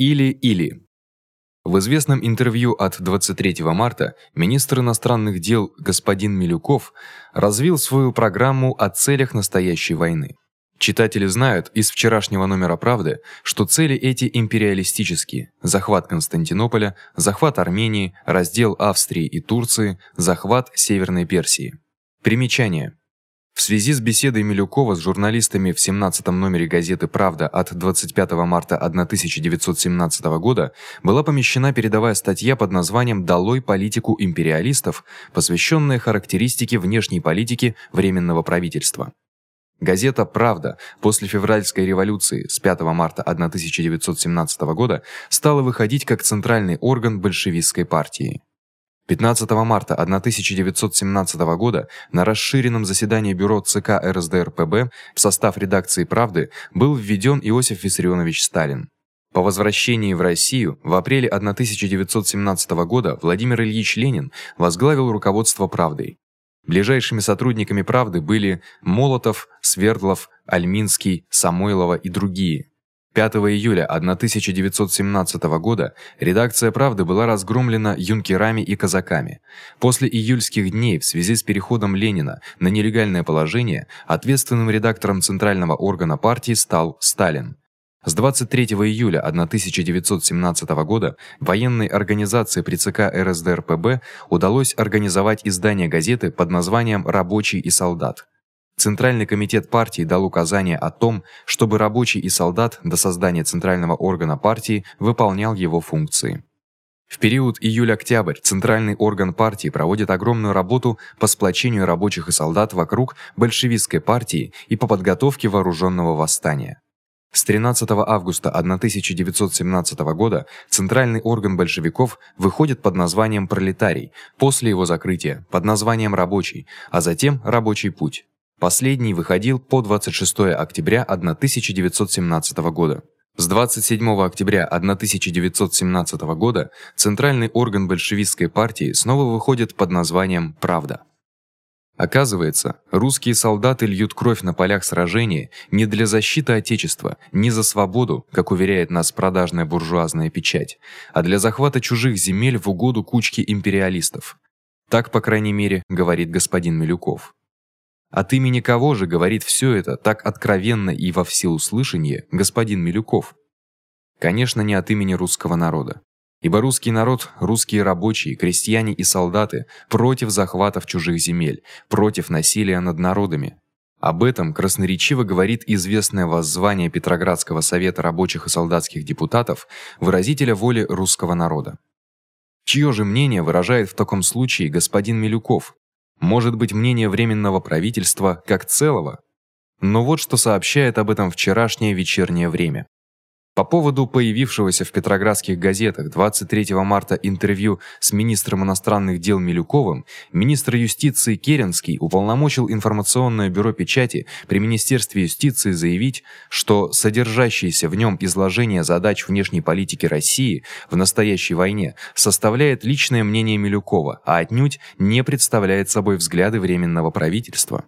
Или-или. В известном интервью от 23 марта министр иностранных дел господин Милюков развил свою программу о целях настоящей войны. Читатели знают из вчерашнего номера Правды, что цели эти империалистические: захват Константинополя, захват Армении, раздел Австрии и Турции, захват Северной Персии. Примечание: в связи с беседой Милюкова с журналистами в 17-м номере газеты Правда от 25 марта 1917 года была помещена передовая статья под названием Долой политику империалистов, посвященная характеристике внешней политики временного правительства. Газета Правда после февральской революции с 5 марта 1917 года стала выходить как центральный орган большевистской партии. 15 марта 1917 года на расширенном заседании бюро ЦК РСДРПб в состав редакции Правды был введен Иосиф Виссарионович Сталин. По возвращении в Россию в апреле 1917 года Владимир Ильич Ленин возглавил руководство Правдой. Ближайшими сотрудниками Правды были Молотов, Свердлов, Альминский, Самойлова и другие. 5 июля 1917 года редакция Правды была разгромлена юнкерами и казаками. После июльских дней в связи с переходом Ленина на нелегальное положение ответственным редактором центрального органа партии стал Сталин. С 23 июля 1917 года военной организации при ЦК РСДРПб удалось организовать издание газеты под названием Рабочий и солдат. Центральный комитет партии дал указание о том, чтобы рабочий и солдат до создания центрального органа партии выполнял его функции. В период июль-октябрь центральный орган партии проводит огромную работу по сплочению рабочих и солдат вокруг большевистской партии и по подготовке вооружённого восстания. С 13 августа 1917 года центральный орган большевиков выходит под названием Пролетарий, после его закрытия под названием Рабочий, а затем Рабочий путь. Последний выходил по 26 октября 1917 года. С 27 октября 1917 года центральный орган большевистской партии снова выходит под названием Правда. Оказывается, русские солдаты льют кровь на полях сражения не для защиты отечества, не за свободу, как уверяет нас продажная буржуазная печать, а для захвата чужих земель в угоду кучки империалистов. Так, по крайней мере, говорит господин Милюков. От имени кого же говорит всё это так откровенно и во всеуслышание господин Милюков? Конечно, не от имени русского народа. Ибо русский народ, русские рабочие, крестьяне и солдаты против захватов чужих земель, против насилия над народами. Об этом красноречиво говорит известное воззвание Петроградского совета рабочих и солдатских депутатов, выразителя воли русского народа. Чье же мнение выражает в таком случае господин Милюков, может быть, мнение временного правительства как целого. Но вот что сообщает об этом вчерашнее вечернее время. По поводу появившегося в петроградских газетах 23 марта интервью с министром иностранных дел Милюковым, министр юстиции Керенский уполномочил информационное бюро печати при Министерстве юстиции заявить, что содержащееся в нём изложение задач внешней политики России в настоящей войне составляет личное мнение Милюкова, а отнюдь не представляет собой взгляды временного правительства.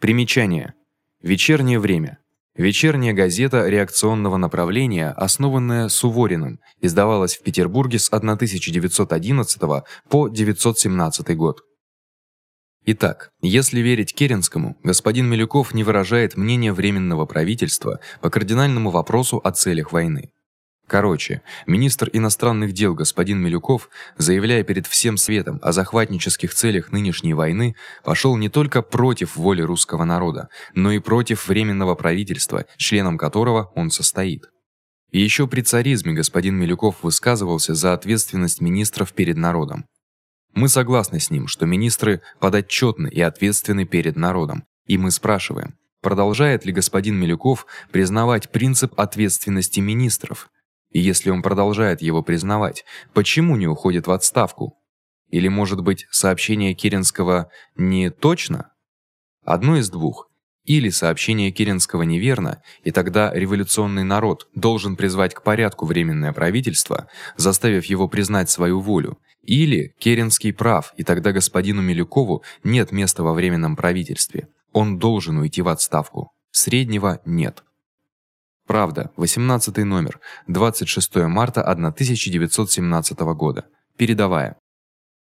Примечание: Вечернее время. Вечерняя газета реакционного направления, основанная Сувориным, издавалась в Петербурге с 1911 по 917 год. Итак, если верить Керенскому, господин Милюков не выражает мнения временного правительства по кардинальному вопросу о целях войны. Короче, министр иностранных дел господин Милюков, заявляя перед всем светом о захватнических целях нынешней войны, пошёл не только против воли русского народа, но и против временного правительства, членом которого он состоит. И ещё при царизме господин Милюков высказывался за ответственность министров перед народом. Мы согласны с ним, что министры подотчётны и ответственны перед народом, и мы спрашиваем: продолжает ли господин Милюков признавать принцип ответственности министров? И если он продолжает его признавать, почему не уходит в отставку? Или, может быть, сообщение Керенского не точно? Одно из двух. Или сообщение Керенского неверно, и тогда революционный народ должен призвать к порядку временное правительство, заставив его признать свою волю, или Керенский прав, и тогда господину Милюкову нет места во временном правительстве. Он должен уйти в отставку. Среднего нет. Правда, 18 номер, 26 марта 1917 года. Передавая